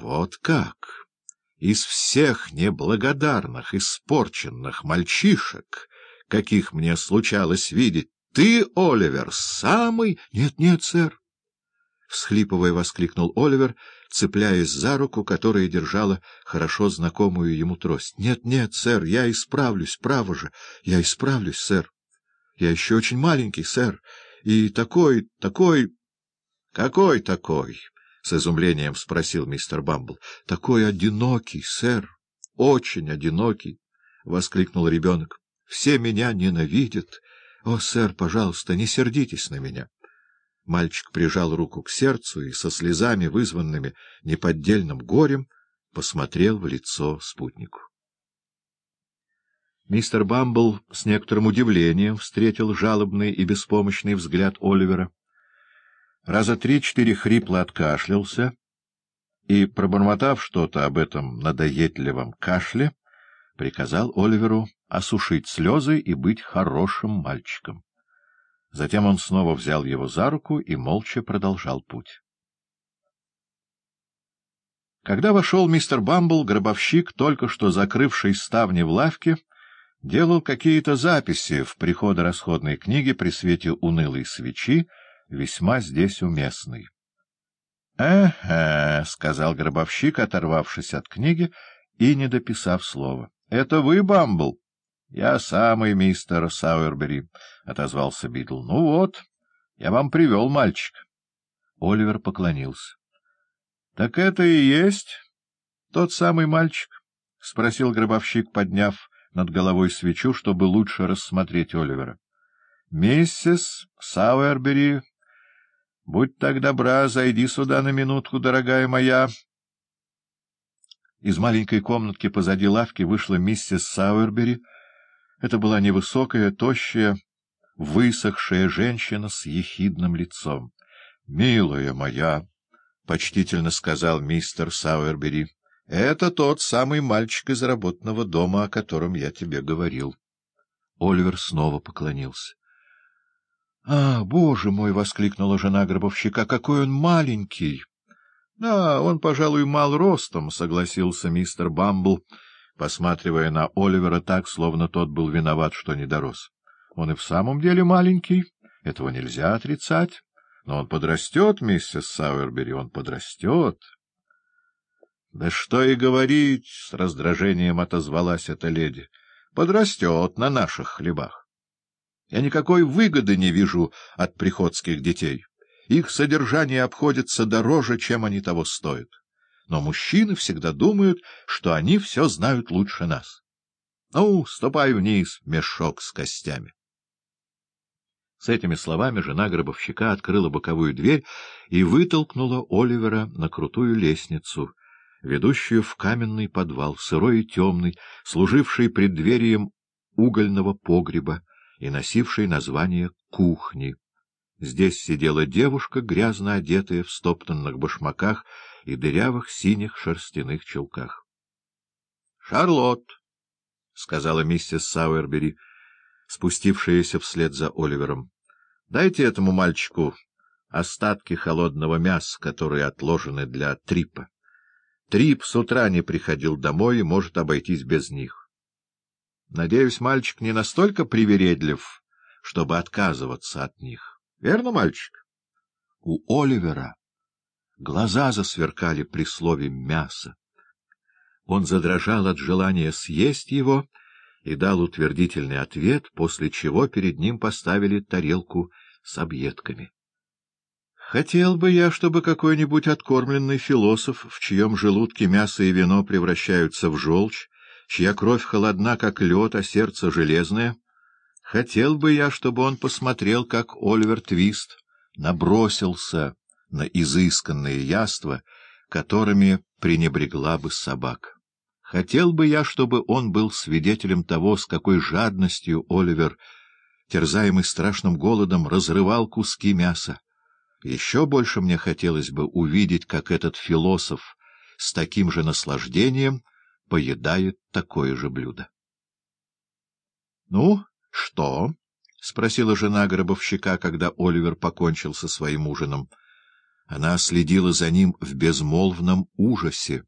Вот как! Из всех неблагодарных, испорченных мальчишек, каких мне случалось видеть, ты, Оливер, самый... Нет, нет, сэр! — всхлипывая, воскликнул Оливер, цепляясь за руку, которая держала хорошо знакомую ему трость. — Нет, нет, сэр, я исправлюсь, право же, я исправлюсь, сэр. Я еще очень маленький, сэр, и такой, такой... — Какой такой? — с изумлением спросил мистер Бамбл. — Такой одинокий, сэр, очень одинокий, — воскликнул ребенок. — Все меня ненавидят. О, сэр, пожалуйста, не сердитесь на меня. Мальчик прижал руку к сердцу и со слезами, вызванными неподдельным горем, посмотрел в лицо спутнику. Мистер Бамбл с некоторым удивлением встретил жалобный и беспомощный взгляд Оливера. Раза три-четыре хрипло откашлялся и, пробормотав что-то об этом надоедливом кашле, приказал Оливеру осушить слезы и быть хорошим мальчиком. Затем он снова взял его за руку и молча продолжал путь. Когда вошел мистер Бамбл, гробовщик, только что закрывший ставни в лавке, делал какие-то записи в приходо-расходной книге при свете унылой свечи, весьма здесь уместной. — Ага, — сказал гробовщик, оторвавшись от книги и не дописав слова. — Это вы, Бамбл? — Я самый мистер Сауэрбери, — отозвался Бидл. — Ну вот, я вам привел мальчика. Оливер поклонился. — Так это и есть тот самый мальчик? — спросил гробовщик, подняв над головой свечу, чтобы лучше рассмотреть Оливера. — Миссис Сауэрбери, будь так добра, зайди сюда на минутку, дорогая моя. Из маленькой комнатки позади лавки вышла миссис Сауэрбери — это была невысокая, тощая, высохшая женщина с ехидным лицом. — Милая моя, — почтительно сказал мистер Сауэрбери, — это тот самый мальчик из работного дома, о котором я тебе говорил. Оливер снова поклонился. — А, боже мой! — воскликнула жена гробовщика. — Какой он маленький! — Да, он, пожалуй, мал ростом, — согласился мистер Бамбл посматривая на Оливера так, словно тот был виноват, что не дорос. Он и в самом деле маленький, этого нельзя отрицать, но он подрастет, миссис Сауэрбери, он подрастет. — Да что и говорить, — с раздражением отозвалась эта леди, — подрастет на наших хлебах. Я никакой выгоды не вижу от приходских детей. Их содержание обходится дороже, чем они того стоят но мужчины всегда думают, что они все знают лучше нас. Ну, ступай вниз, мешок с костями. С этими словами жена гробовщика открыла боковую дверь и вытолкнула Оливера на крутую лестницу, ведущую в каменный подвал, сырой и темный, служивший преддверием угольного погреба и носивший название кухни. Здесь сидела девушка, грязно одетая в стоптанных башмаках и дырявых синих шерстяных чулках. — Шарлотт, — сказала миссис Сауэрбери, спустившаяся вслед за Оливером, — дайте этому мальчику остатки холодного мяса, которые отложены для Трипа. Трип с утра не приходил домой и может обойтись без них. Надеюсь, мальчик не настолько привередлив, чтобы отказываться от них. Верно, мальчик? У Оливера Глаза засверкали при слове «мясо». Он задрожал от желания съесть его и дал утвердительный ответ, после чего перед ним поставили тарелку с объедками. Хотел бы я, чтобы какой-нибудь откормленный философ, в чьем желудке мясо и вино превращаются в желчь, чья кровь холодна, как лед, а сердце железное, хотел бы я, чтобы он посмотрел, как Оливер Твист набросился на изысканные яства, которыми пренебрегла бы собак. Хотел бы я, чтобы он был свидетелем того, с какой жадностью Оливер, терзаемый страшным голодом, разрывал куски мяса. Еще больше мне хотелось бы увидеть, как этот философ с таким же наслаждением поедает такое же блюдо. — Ну, что? — спросила жена гробовщика, когда Оливер покончил со своим ужином. Она следила за ним в безмолвном ужасе.